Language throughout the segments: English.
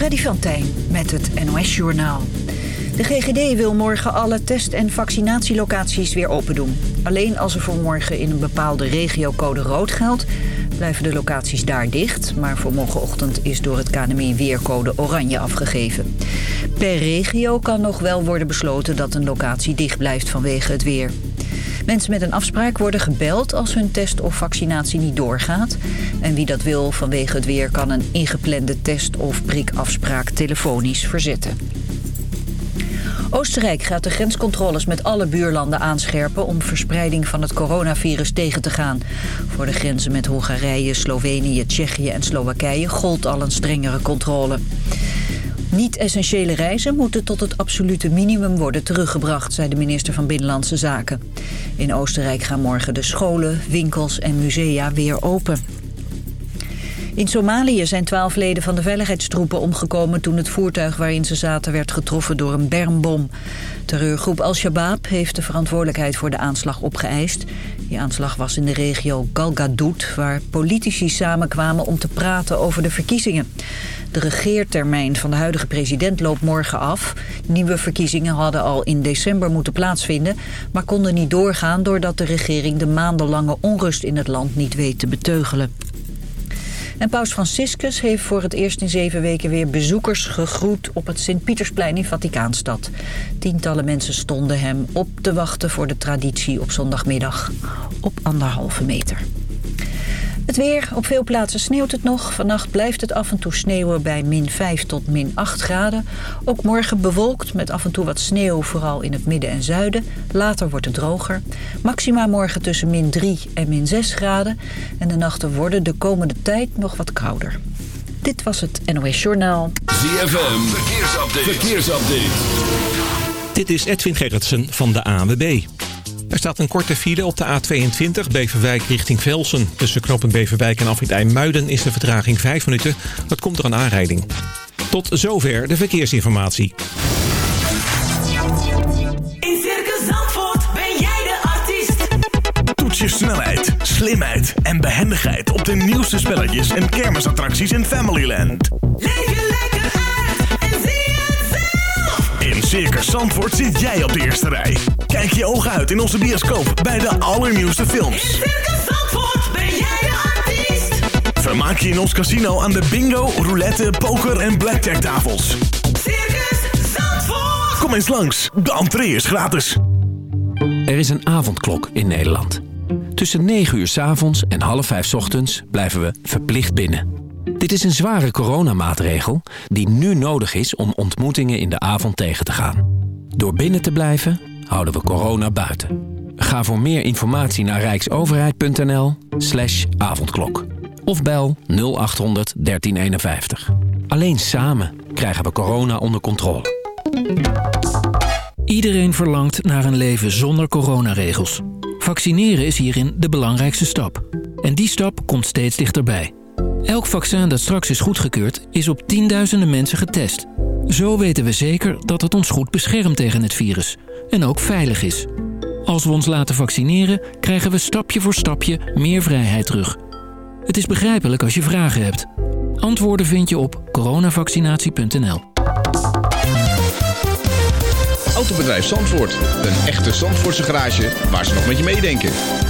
Freddy van met het NOS-journaal. De GGD wil morgen alle test- en vaccinatielocaties weer open doen. Alleen als er voor morgen in een bepaalde regio code rood geldt... blijven de locaties daar dicht. Maar voor morgenochtend is door het KNMI weer code oranje afgegeven. Per regio kan nog wel worden besloten dat een locatie dicht blijft vanwege het weer. Mensen met een afspraak worden gebeld als hun test of vaccinatie niet doorgaat. En wie dat wil vanwege het weer kan een ingeplande test of prikafspraak telefonisch verzetten. Oostenrijk gaat de grenscontroles met alle buurlanden aanscherpen... om verspreiding van het coronavirus tegen te gaan. Voor de grenzen met Hongarije, Slovenië, Tsjechië en Slowakije... gold al een strengere controle. Niet-essentiële reizen moeten tot het absolute minimum worden teruggebracht, zei de minister van Binnenlandse Zaken. In Oostenrijk gaan morgen de scholen, winkels en musea weer open. In Somalië zijn twaalf leden van de veiligheidstroepen omgekomen... toen het voertuig waarin ze zaten werd getroffen door een bermbom. Terreurgroep Al-Shabaab heeft de verantwoordelijkheid voor de aanslag opgeëist. Die aanslag was in de regio Galgadoud... waar politici samenkwamen om te praten over de verkiezingen. De regeertermijn van de huidige president loopt morgen af. Nieuwe verkiezingen hadden al in december moeten plaatsvinden... maar konden niet doorgaan doordat de regering de maandenlange onrust in het land niet weet te beteugelen. En paus Franciscus heeft voor het eerst in zeven weken weer bezoekers gegroet op het Sint-Pietersplein in Vaticaanstad. Tientallen mensen stonden hem op te wachten voor de traditie op zondagmiddag op anderhalve meter. Het weer. Op veel plaatsen sneeuwt het nog. Vannacht blijft het af en toe sneeuwen bij min 5 tot min 8 graden. Ook morgen bewolkt met af en toe wat sneeuw, vooral in het midden en zuiden. Later wordt het droger. Maxima morgen tussen min 3 en min 6 graden. En de nachten worden de komende tijd nog wat kouder. Dit was het NOS Journaal. ZFM. Verkeersupdate. Verkeersupdate. Dit is Edwin Gerritsen van de ANWB. Er staat een korte file op de A22 Beverwijk richting Velsen. Tussen knooppunt Beverwijk en Afrit IJmuiden is de vertraging 5 minuten. Dat komt er een aanrijding. Tot zover de verkeersinformatie. In Circus Zandvoort ben jij de artiest. Toets je snelheid, slimheid en behendigheid op de nieuwste spelletjes en kermisattracties in Familyland. Leef Circus Zandvoort zit jij op de eerste rij. Kijk je ogen uit in onze bioscoop bij de allernieuwste In films. Circus Zandvoort ben jij de artiest. Vermaak je in ons casino aan de bingo, roulette, poker en blackjack tafels. Circus Zandvoort. Kom eens langs, de entree is gratis. Er is een avondklok in Nederland. Tussen 9 uur 's avonds en half 5 's ochtends blijven we verplicht binnen. Dit is een zware coronamaatregel die nu nodig is om ontmoetingen in de avond tegen te gaan. Door binnen te blijven houden we corona buiten. Ga voor meer informatie naar rijksoverheid.nl slash avondklok. Of bel 0800 1351. Alleen samen krijgen we corona onder controle. Iedereen verlangt naar een leven zonder coronaregels. Vaccineren is hierin de belangrijkste stap. En die stap komt steeds dichterbij. Elk vaccin dat straks is goedgekeurd is op tienduizenden mensen getest. Zo weten we zeker dat het ons goed beschermt tegen het virus. En ook veilig is. Als we ons laten vaccineren, krijgen we stapje voor stapje meer vrijheid terug. Het is begrijpelijk als je vragen hebt. Antwoorden vind je op coronavaccinatie.nl. Autobedrijf Zandvoort. Een echte Zandvoortse garage waar ze nog met je meedenken.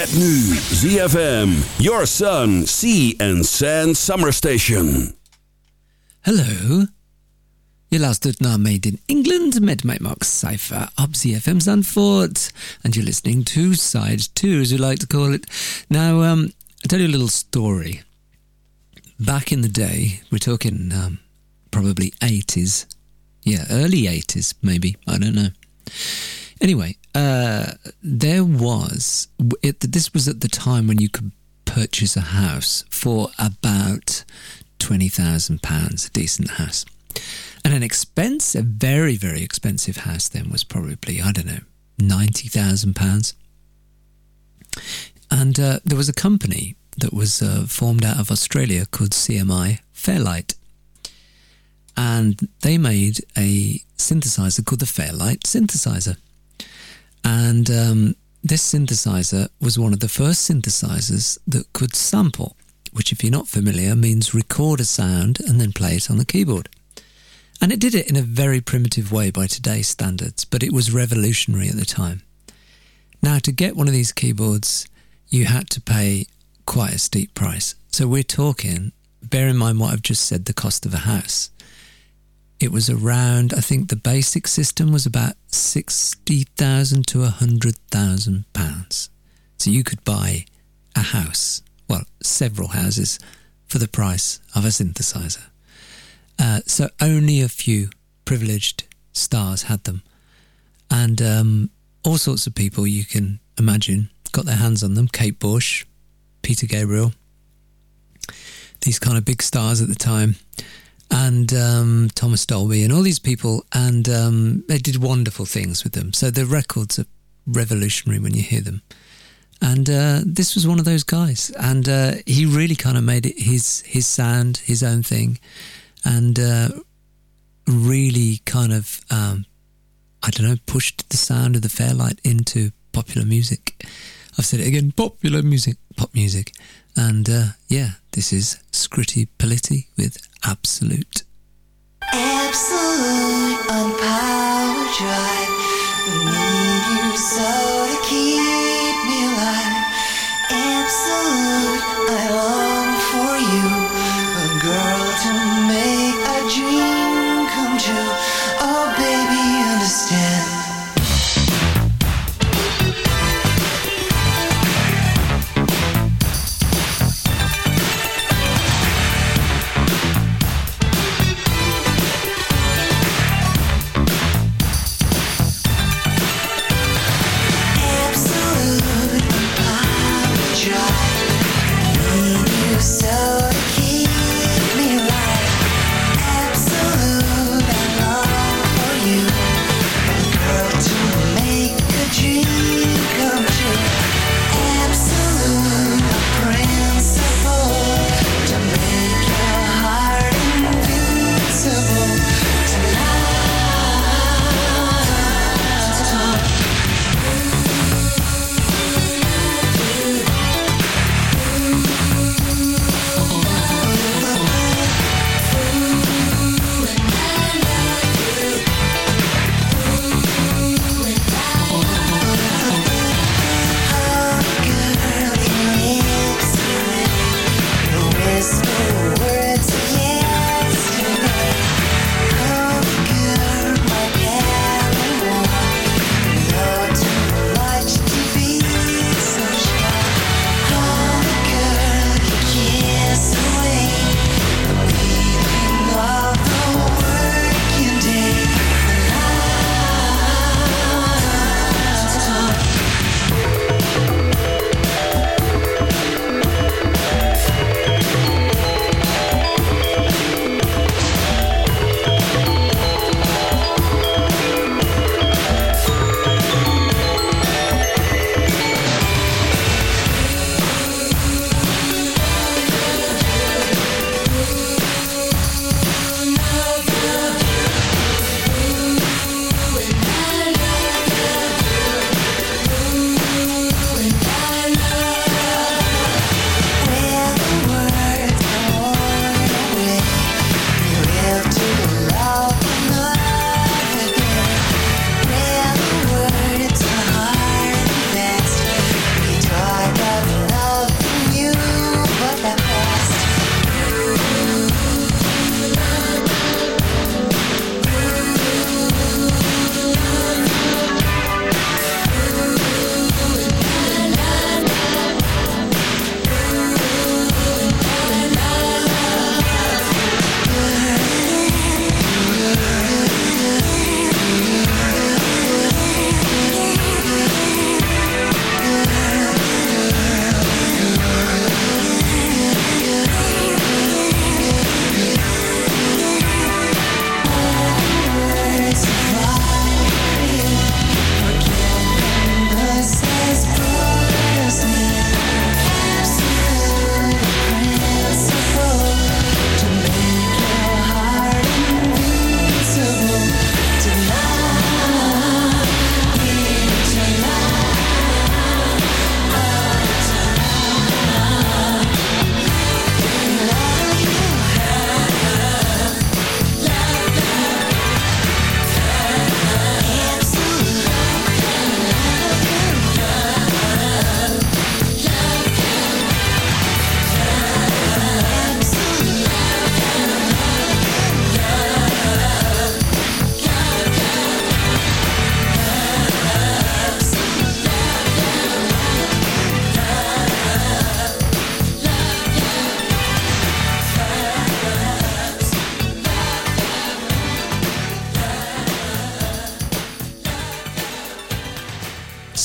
Met nu ZFM. Your Sun, Sea and Sand Summer Station. Hallo. Je luistert naar Made in England met mij Cypher op ZFM Zandvoort. And you're listening to Side 2, as you like to call it. Now, um, I'll tell you a little story. Back in the day, we're talking um, probably 80s. Yeah, early 80s, maybe. I don't know. Anyway, uh, there was, it, this was at the time when you could purchase a house for about £20,000, a decent house. And an expensive, very, very expensive house then was probably, I don't know, £90,000. And uh, there was a company that was uh, formed out of Australia called CMI Fairlight. And they made a synthesizer called the Fairlight Synthesizer. And um, this synthesizer was one of the first synthesizers that could sample, which, if you're not familiar, means record a sound and then play it on the keyboard. And it did it in a very primitive way by today's standards, but it was revolutionary at the time. Now, to get one of these keyboards, you had to pay quite a steep price. So we're talking, bear in mind what I've just said, the cost of a house. It was around, I think the basic system was about 60,000 to 100,000 pounds. So you could buy a house, well, several houses, for the price of a synthesizer. Uh, so only a few privileged stars had them. And um, all sorts of people you can imagine got their hands on them. Kate Bush, Peter Gabriel, these kind of big stars at the time, and um, Thomas Dolby, and all these people. And um, they did wonderful things with them. So the records are revolutionary when you hear them. And uh, this was one of those guys, and uh, he really kind of made it his his sound, his own thing, and uh, really kind of um, I don't know pushed the sound of the Fairlight into popular music. I've said it again, popular music, pop music, and uh, yeah, this is Scritti Politti with Absolute. Absolute on power drive. Need you so to keep me alive. Absolute, I long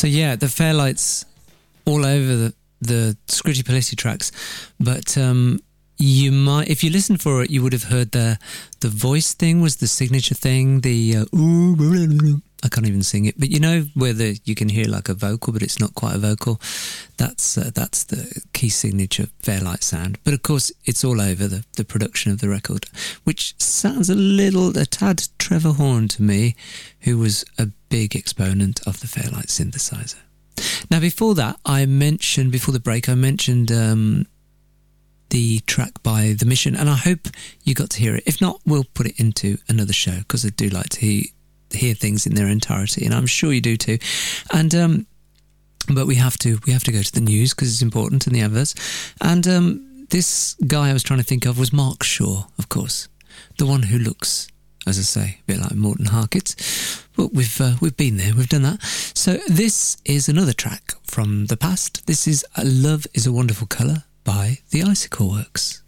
So yeah, the Fairlights all over the the Scritti Politti tracks, but um, you might if you listened for it, you would have heard the the voice thing was the signature thing. The uh. I can't even sing it, but you know where the you can hear like a vocal, but it's not quite a vocal. That's uh, that's the key signature Fairlight sound. But of course, it's all over the the production of the record, which sounds a little a tad Trevor Horn to me, who was a big exponent of the Fairlight synthesizer. Now, before that, I mentioned before the break, I mentioned um, the track by The Mission, and I hope you got to hear it. If not, we'll put it into another show because I do like to hear, hear things in their entirety, and I'm sure you do too. And um, but we have to we have to go to the news because it's important in the adverts. And um, this guy I was trying to think of was Mark Shaw, of course, the one who looks, as I say, a bit like Morten Harket. But we've uh, we've been there, we've done that. So this is another track from the past. This is "Love Is a Wonderful Color" by the Icicle Works.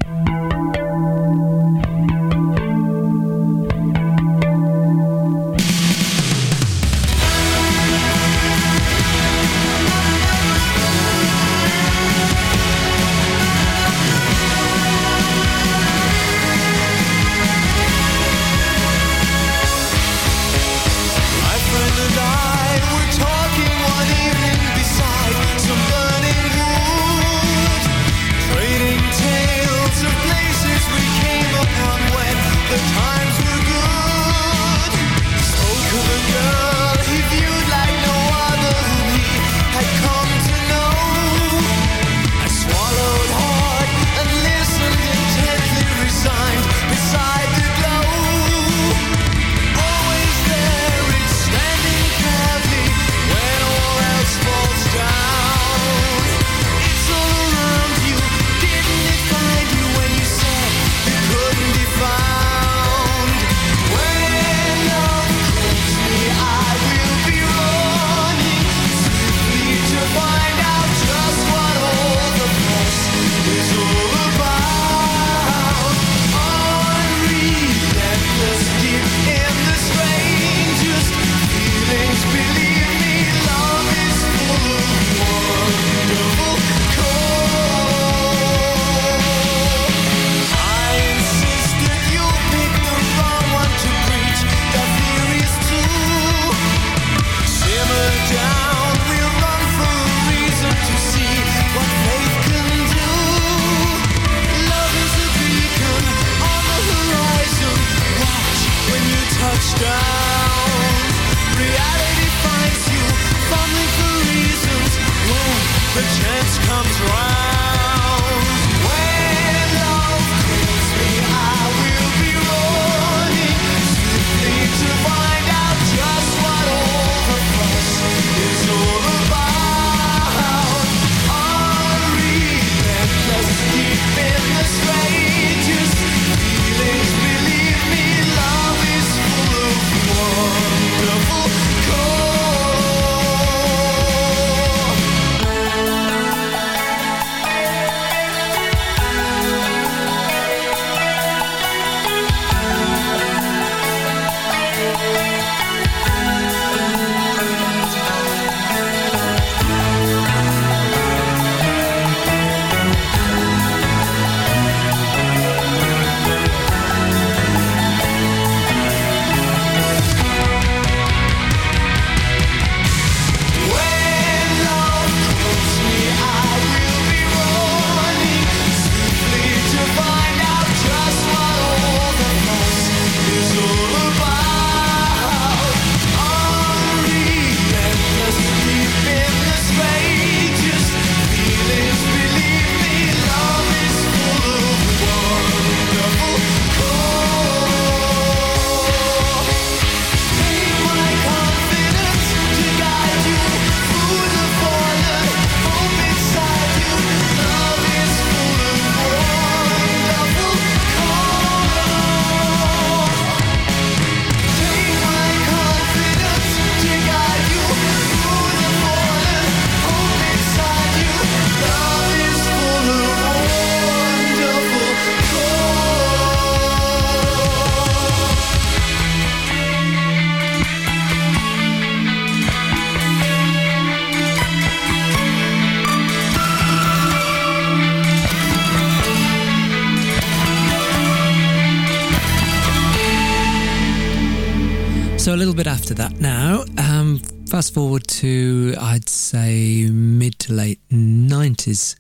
Fast forward to I'd say mid to late nineties,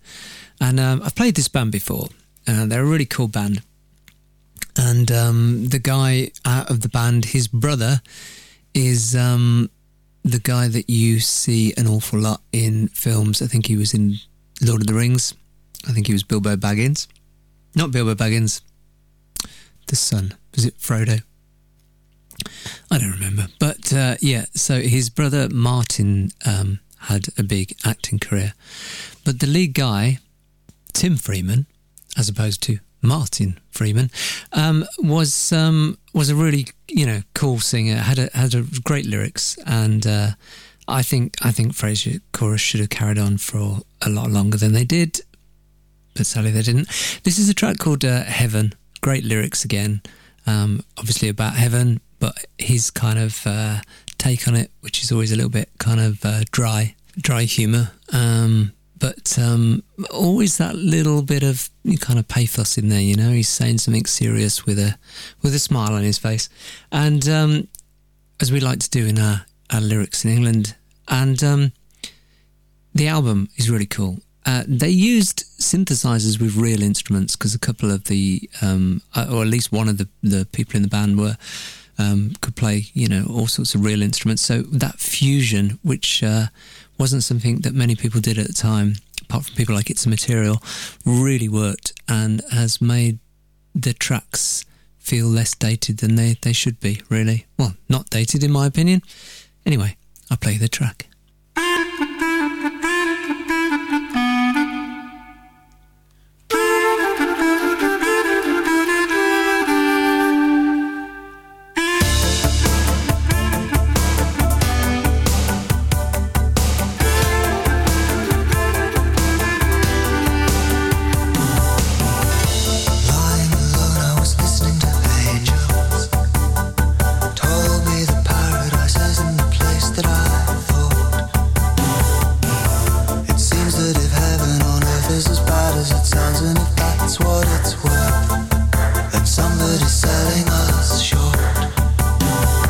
and um, I've played this band before. Uh, they're a really cool band, and um, the guy out of the band, his brother, is um, the guy that you see an awful lot in films. I think he was in Lord of the Rings. I think he was Bilbo Baggins, not Bilbo Baggins. The son was it Frodo? I don't remember. But uh, yeah, so his brother Martin um, had a big acting career. But the lead guy, Tim Freeman, as opposed to Martin Freeman, um, was um, was a really you know cool singer. had a, had a great lyrics, and uh, I think I think Frazier Chorus should have carried on for a lot longer than they did, but sadly they didn't. This is a track called uh, Heaven. Great lyrics again. Um, obviously about heaven, but his kind of uh, take on it, which is always a little bit kind of uh, dry, dry humour. Um, but um, always that little bit of kind of pathos in there. You know, he's saying something serious with a with a smile on his face, and um, as we like to do in our, our lyrics in England, and um, the album is really cool. Uh, they used synthesizers with real instruments because a couple of the, um, uh, or at least one of the, the people in the band were um, could play, you know, all sorts of real instruments. So that fusion, which uh, wasn't something that many people did at the time, apart from people like It's Immaterial, really worked and has made the tracks feel less dated than they, they should be, really. Well, not dated in my opinion. Anyway, I play the track. Somebody's selling us short.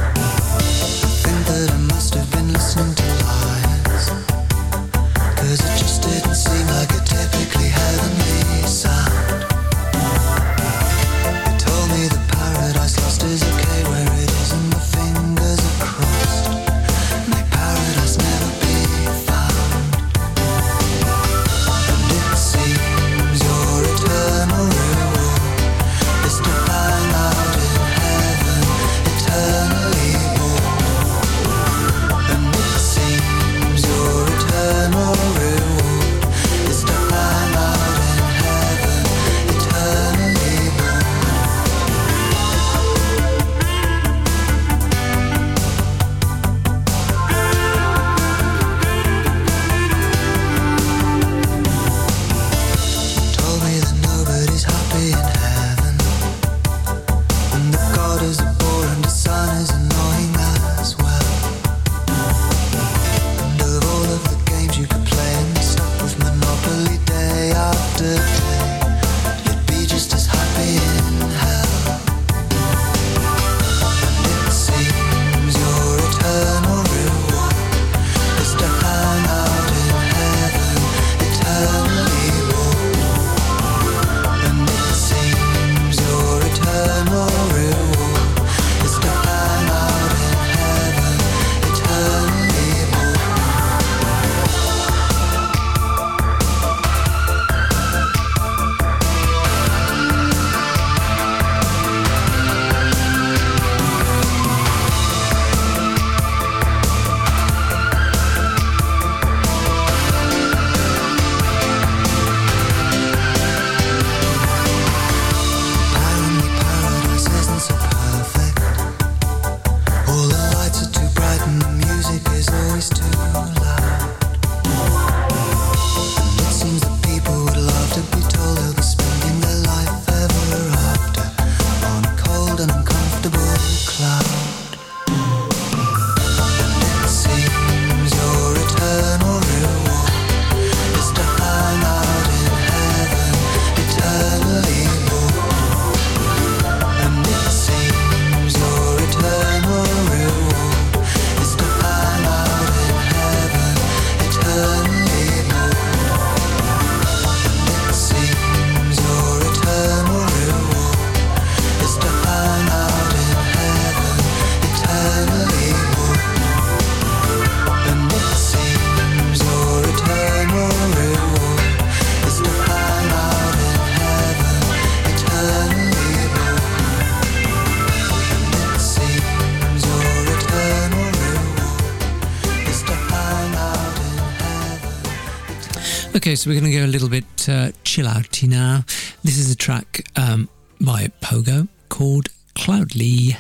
Okay, so we're going to go a little bit uh, chill outy now. This is a track um, by Pogo called Cloudly.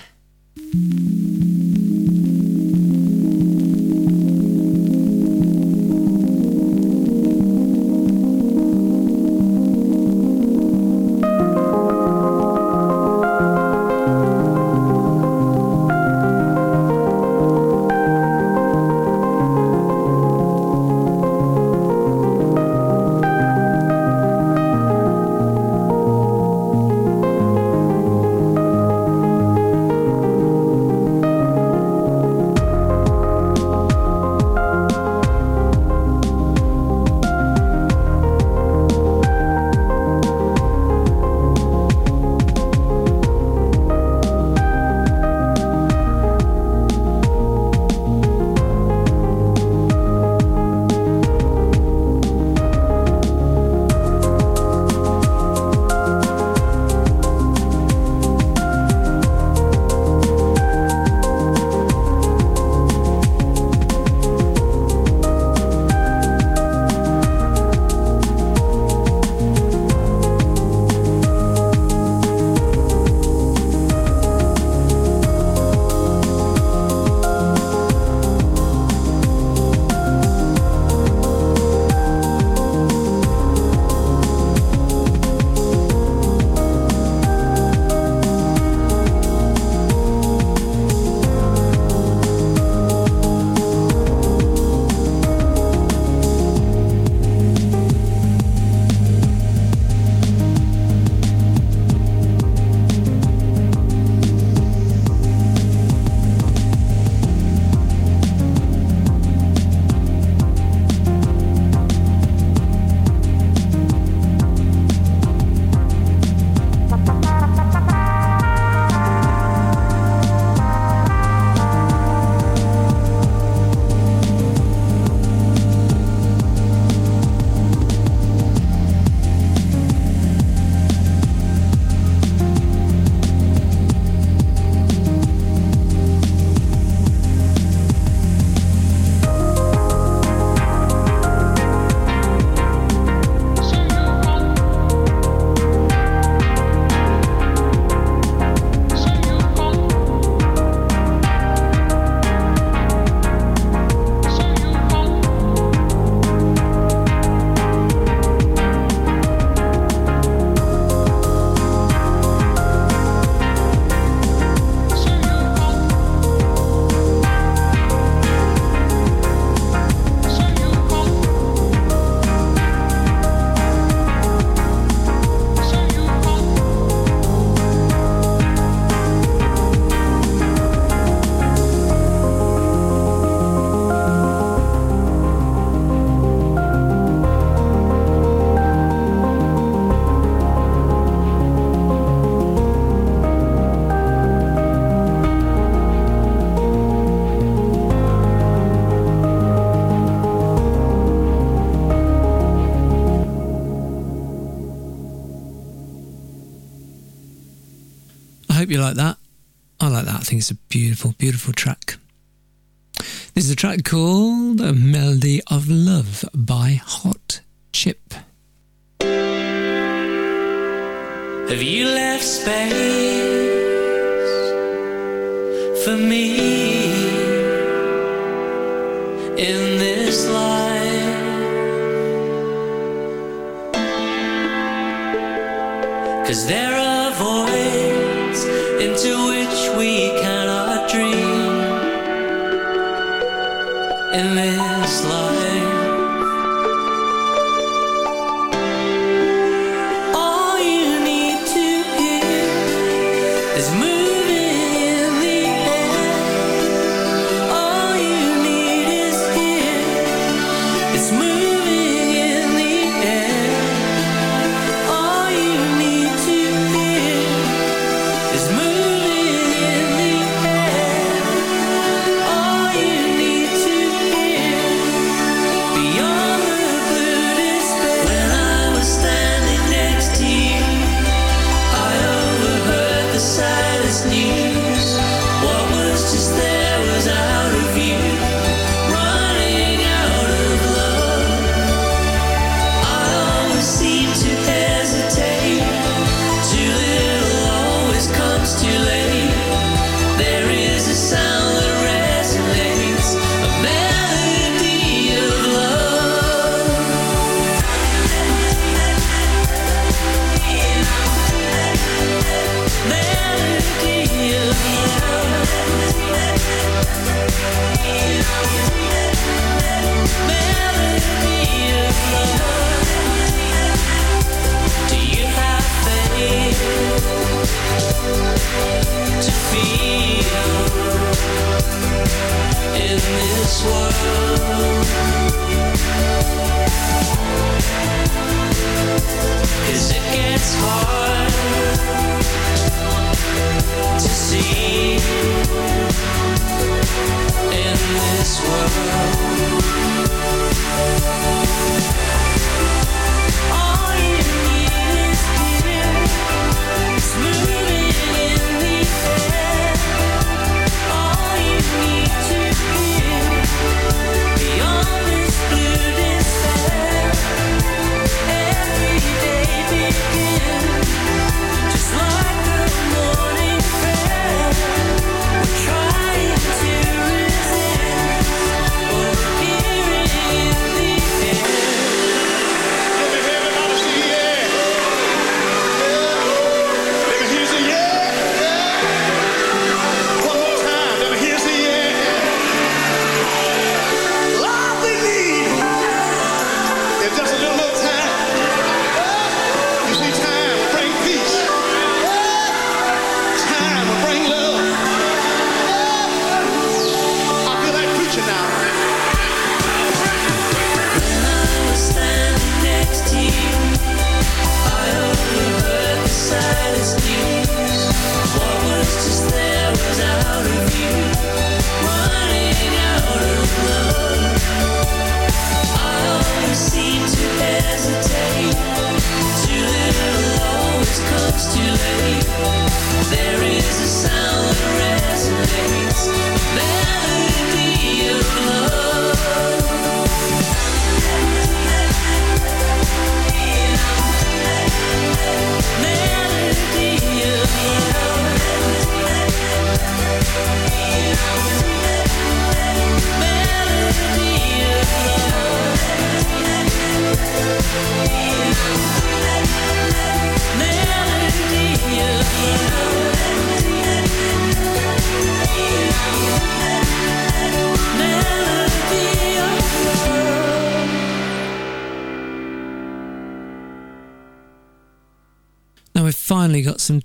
beautiful, beautiful track. This is a track called Melody of Love by Hot. as moon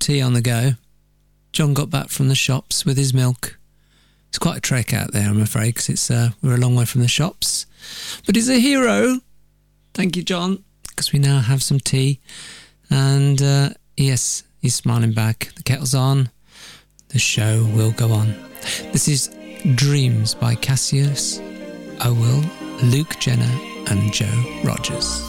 tea on the go. John got back from the shops with his milk. It's quite a trek out there, I'm afraid, because it's uh, we're a long way from the shops. But he's a hero. Thank you, John, because we now have some tea. And uh, yes, he's smiling back. The kettle's on. The show will go on. This is Dreams by Cassius, Owell, Luke Jenner, and Joe Rogers.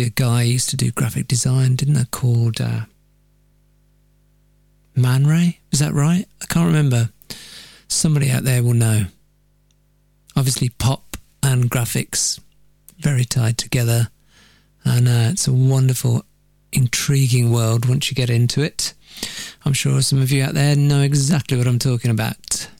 Be a guy who used to do graphic design, didn't there, called uh, Man Ray? Is that right? I can't remember. Somebody out there will know. Obviously, pop and graphics very tied together. And uh, it's a wonderful, intriguing world once you get into it. I'm sure some of you out there know exactly what I'm talking about.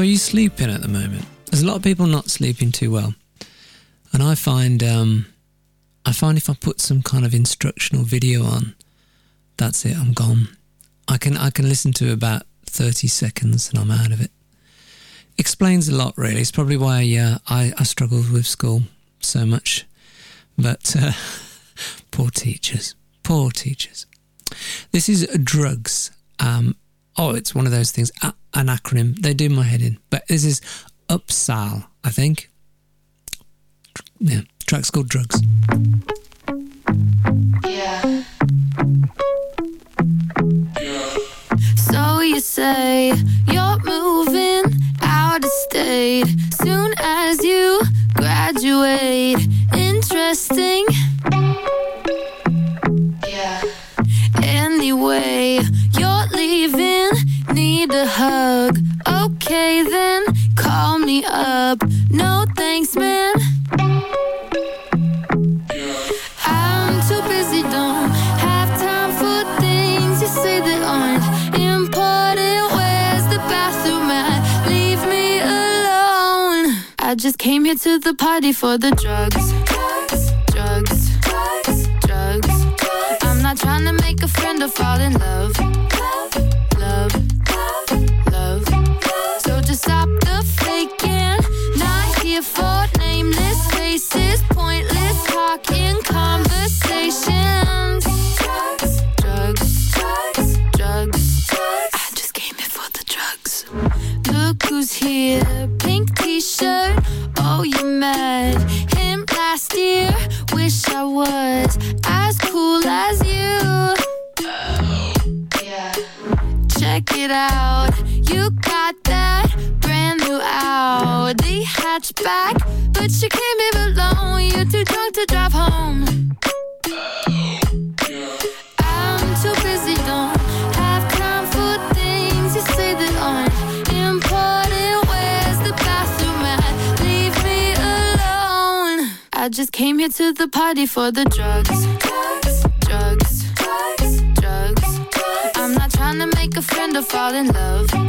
So are you sleeping at the moment? There's a lot of people not sleeping too well. And I find um I find if I put some kind of instructional video on, that's it, I'm gone. I can I can listen to about 30 seconds and I'm out of it. Explains a lot really. It's probably why uh, I, I struggled with school so much. But uh, poor teachers. Poor teachers. This is drugs. Um, oh, it's one of those things. A- an acronym. They do my head in. But this is UPSAHL, I think. Yeah, track's called Drugs. Yeah. So you say you're moving out of state soon as you graduate. Interesting. Yeah. Anyway, you're leaving, need a hug. Okay, then call me up. No thanks, man. I'm too busy, don't have time for things you say that aren't important. Where's the bathroom at? Leave me alone. I just came here to the party for the drugs. Drugs, drugs, drugs, drugs. I'm not trying to make a friend or fall in love Check it out. You got that brand new Audi hatchback, but you came here alone. You're too drunk to drive home. I'm too busy, don't have time for things you say that aren't important. Where's the bathroom at? Leave me alone. I just came here to the party for the drugs. Drugs, drugs, drugs, drugs. I'm not trying to make a friend or fall in. Love,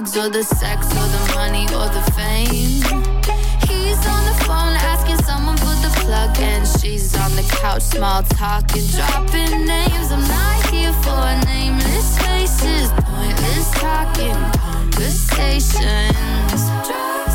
drugs or the sex or the money or the fame. He's on the phone asking someone for the plug, and she's on the couch, small talking, dropping names. I'm not here for nameless faces, pointless talking, conversations.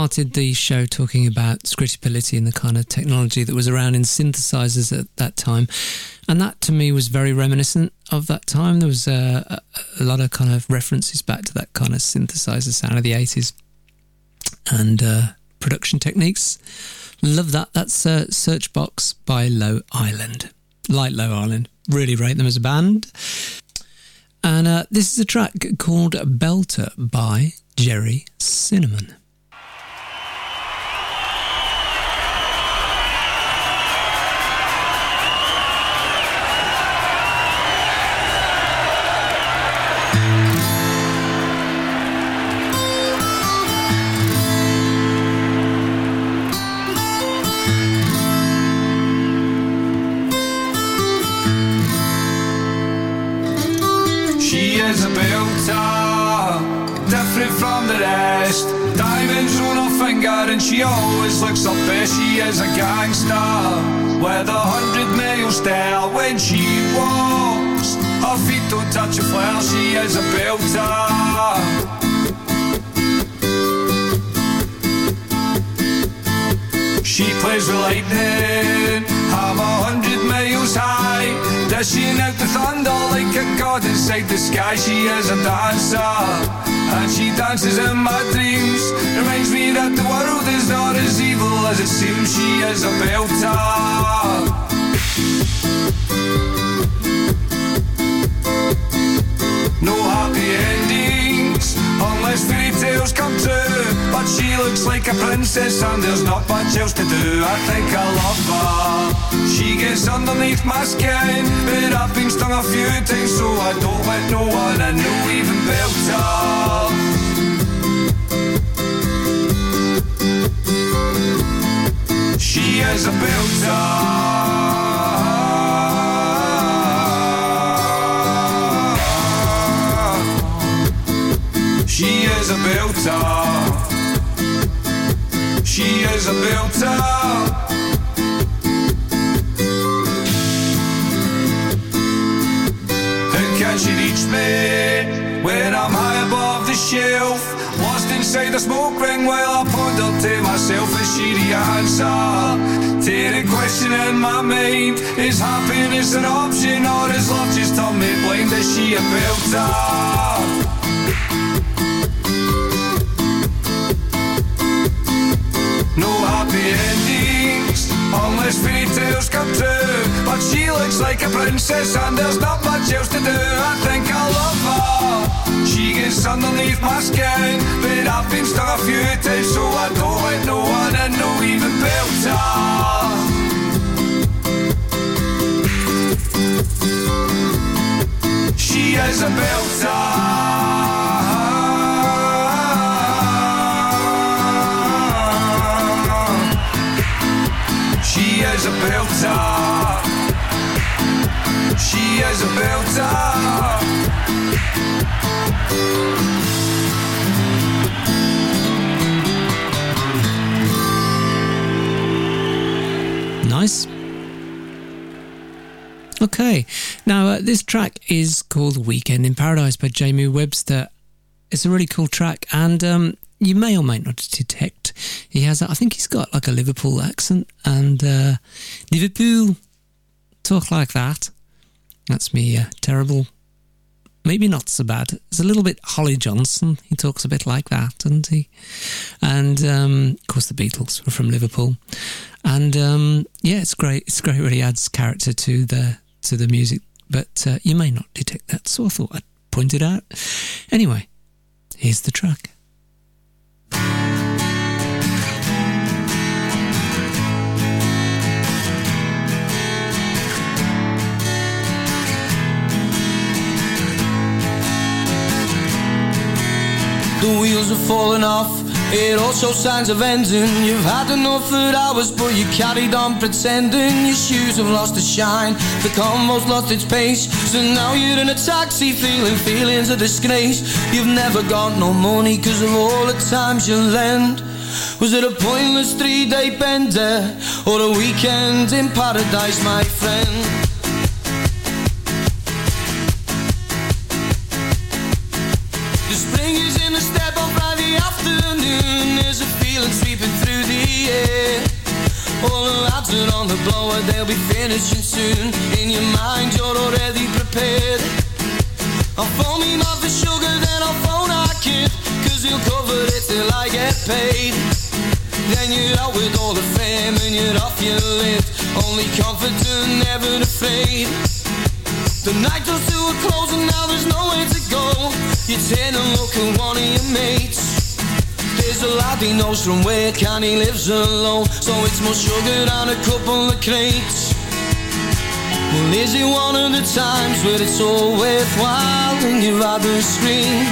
Started the show talking about scrittability and the kind of technology that was around in synthesizers at that time. And that to me was very reminiscent of that time. There was uh, a, a lot of kind of references back to that kind of synthesizer sound of the 80s and uh, production techniques. Love that. That's uh, Search Box by Low Island. Like Low Island. Really rate them as a band. And uh, this is a track called Belter by Gerry Cinnamon. Rest. Diamonds on her finger and she always looks her best. She is a gangster with a hundred mile stare when she walks. Her feet don't touch a floor. She is a belter. She plays with lightning, I'm a hundred miles high. Dashing out the thunder like a god and inside the sky. She is a dancer, and she dances in my dreams. Reminds me that the world is not as evil as it seems. She is a belter. Unless fairy tales come true. But she looks like a princess and there's not much else to do. I think I love her. She gets underneath my skin, but I've been stung a few times, so I don't let no one I know even belt her. She is a belter. Belter. She is a belter. How can she reach me when I'm high above the shelf? Lost inside the smoke ring while I ponder to myself is she the answer? To the question in my mind Is happiness an option or is love just on me blind? Is she a belter? Unless fairy tales come true. But she looks like a princess and there's not much else to do. I think I love her. She gets underneath my skin, but I've been stung a few times, so I don't let no one in, no even belter. She is a belter. Is a. She is a belter. Nice. Okay, now uh, this track is called Weekend in Paradise by Jamie Webster. It's a really cool track, and um, you may or may not detect he has, I think he's got like a Liverpool accent, and uh, Liverpool talk like that. That's me, uh, terrible. Maybe not so bad. It's a little bit Holly Johnson. He talks a bit like that, doesn't he? And um, of course, the Beatles were from Liverpool, and um, yeah, it's great. It's great. It really adds character to the to the music. But uh, you may not detect that, so I thought I'd point it out. Anyway, here's the track. The wheels are falling off. It all shows signs of ending. You've had enough of hours, but you carried on pretending. Your shoes have lost their shine. The convo's lost its pace. So now you're in a taxi, feeling feelings of disgrace. You've never got no money because of all the times you lend. Was it a pointless three-day bender or a weekend in paradise, my friend? Afternoon, there's a feeling sweeping through the air. All the lads are on the blower, they'll be finishing soon. In your mind, you're already prepared. I'll phone me up for sugar, then I'll phone our kid. Cause he'll cover it till I get paid. Then you're out with all the fame and you're off your lid. Only confident, never afraid. The night doors to a close and now there's nowhere to go. You turn and look at one of your mates. There's a lad he knows from where can he lives alone. So it's more sugar and a couple of crates. Well, is it one of the times where it's all worthwhile and you rather scream?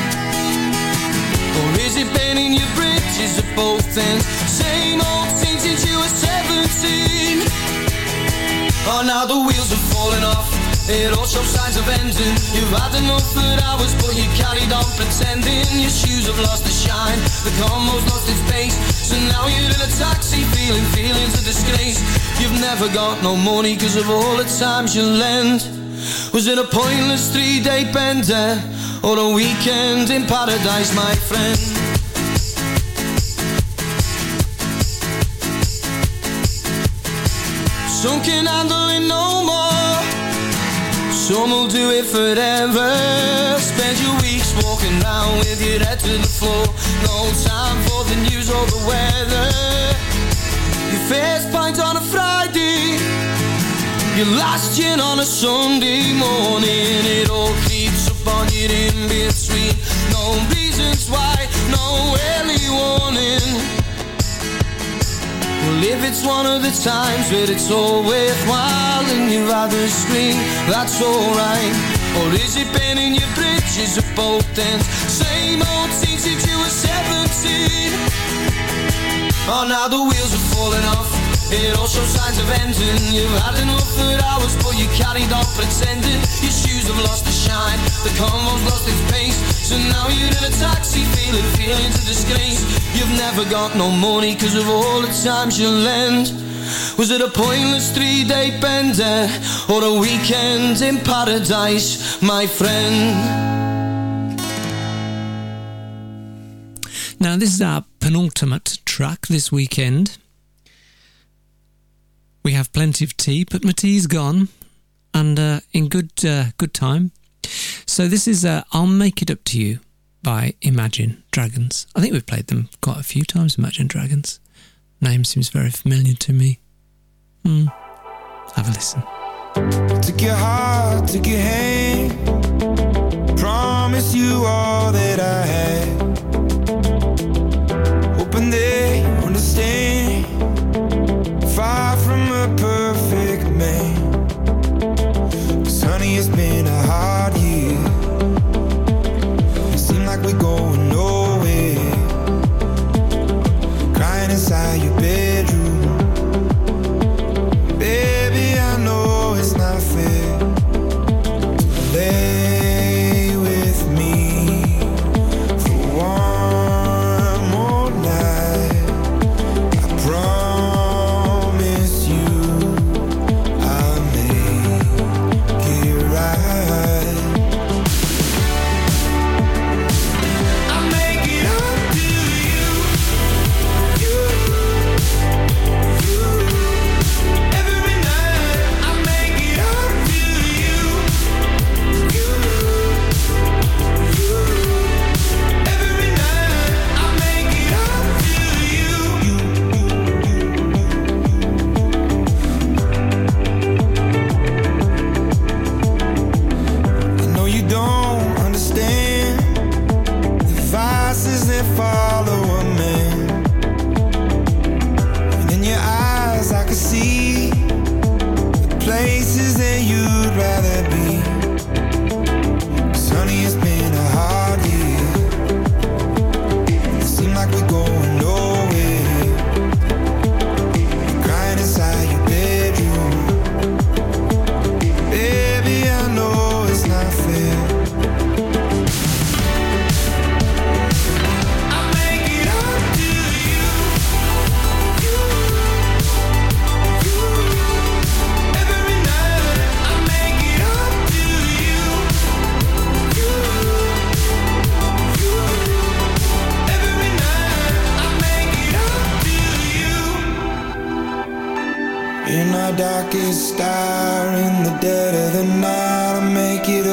Or is it bending your bridges at both ends? Same old scene since you were 17. Oh, now the wheels are falling off. It all shows signs of ending. You've had enough good hours, but you carried on pretending. Your shoes have lost the shine, the combo's lost its pace. So now you're in a taxi, feeling feelings of disgrace. You've never got no money because of all the times you lend. Was it a pointless three-day bender or a weekend in paradise, my friend? Handle it no more. Some will do it forever. Spend your weeks walking around with your head to the floor. No time for the news or the weather. Your first pint on a Friday. Your last gin on a Sunday morning. It all creeps up on you in between. No reasons why, no early warning. Well, if it's one of the times where it's all worthwhile and you rather scream, that's alright. Or is it bending your bridges at both ends? Same old scene since you were 17. Oh, now the wheels are falling off. It all shows signs of ending. You've had enough good hours, but you carried on pretending. Your shoes have lost the shine, the convo's lost its pace. So now you're in a taxi, feeling feelings of disgrace. You've never got no money because of all the times you lend. Was it a pointless three-day bender or a weekend in paradise, my friend? Now, this is our penultimate track this weekend. We have plenty of tea, but my tea's gone, and uh, in good uh, good time. So this is uh, "I'll Make It Up to You" by Imagine Dragons. I think we've played them quite a few times. Imagine Dragons name seems very familiar to me. Hmm. Have a listen. Took your heart, took your hand. Promise you all that I had. Inside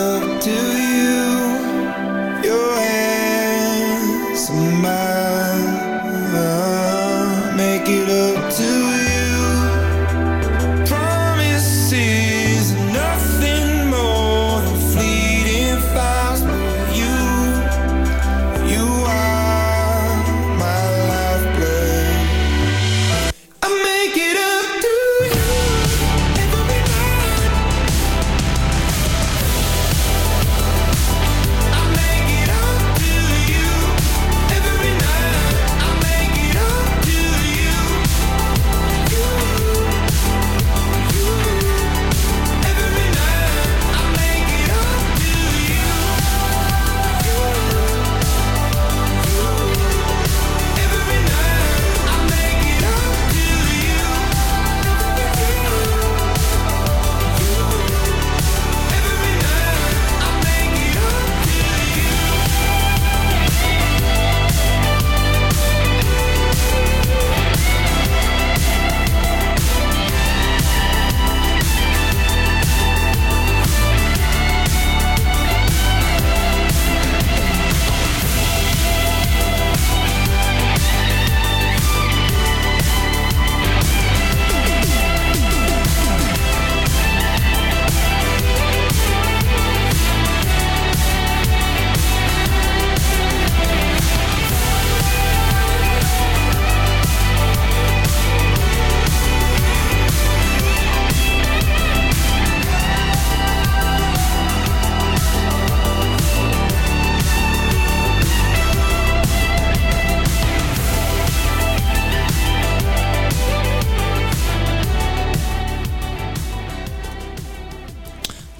up to you.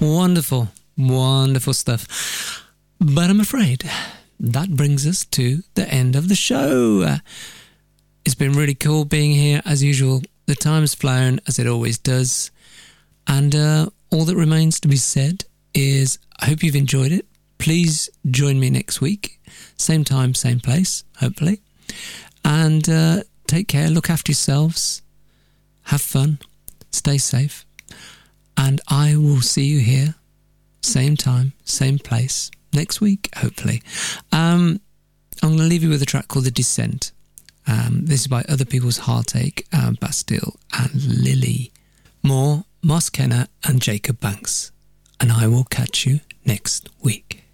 Wonderful, wonderful stuff. But I'm afraid that brings us to the end of the show. It's been really cool being here as usual. The time's flown as it always does. And uh, all that remains to be said is I hope you've enjoyed it. Please join me next week. Same time, same place, hopefully. And uh, take care, look after yourselves, have fun, stay safe. And I will see you here, same time, same place, next week, hopefully. Um, I'm going to leave you with a track called The Descent. Um, this is by Other People's Heartache, um, Bastille, and Lily. Moore, Moss Kena and Jacob Banks. And I will catch you next week,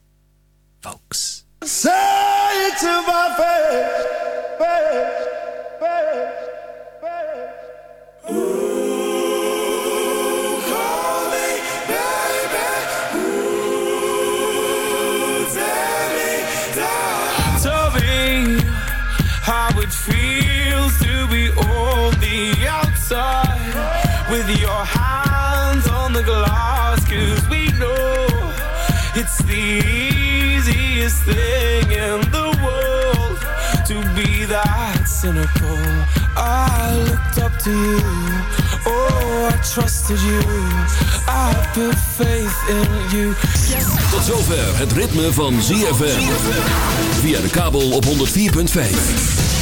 folks. Say it to my face, face, outside with your hands on the glass. Cause we know it's the easiest thing in the world to be that cynical. I looked up to you, oh, I trusted you, I put faith in you. Tot zover het ritme van ZFM. Via de kabel op 104.5.